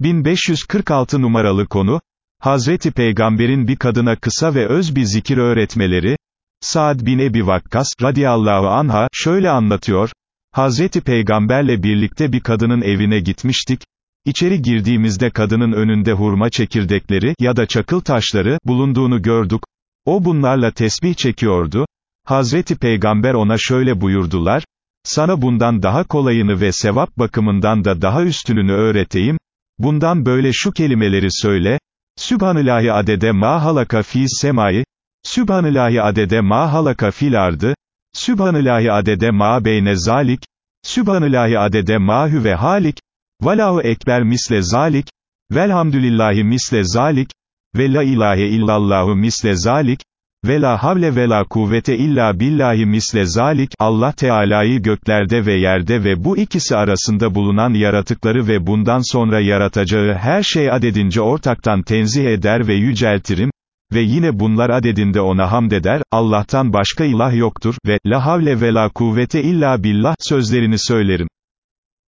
1546 numaralı konu, Hazreti Peygamber'in bir kadına kısa ve öz bir zikir öğretmeleri, Saad bin Ebi Vakkas, radiyallahu anha, şöyle anlatıyor, Hazreti Peygamberle birlikte bir kadının evine gitmiştik, İçeri girdiğimizde kadının önünde hurma çekirdekleri ya da çakıl taşları bulunduğunu gördük. O bunlarla tesbih çekiyordu. Hazreti Peygamber ona şöyle buyurdular, sana bundan daha kolayını ve sevap bakımından da daha üstününü öğreteyim, bundan böyle şu kelimeleri söyle, Sübhanillahi adede ma halaka fi semai, Sübhanillahi adede ma halaka fil ardı, Sübhanillahi adede ma beyne zalik, Sübhanillahi adede ma huve halik, Valahu ekber misle zalik, velhamdülillahi misle zalik, ve la ilahe illallahu misle zalik, ve la havle ve la kuvvete illa billahi misle zalik, Allah Teala'yı göklerde ve yerde ve bu ikisi arasında bulunan yaratıkları ve bundan sonra yaratacağı her şey adedince ortaktan tenzih eder ve yüceltirim, ve yine bunlar adedinde ona hamd eder, Allah'tan başka ilah yoktur, ve la havle ve la kuvvete illa billah, sözlerini söylerim.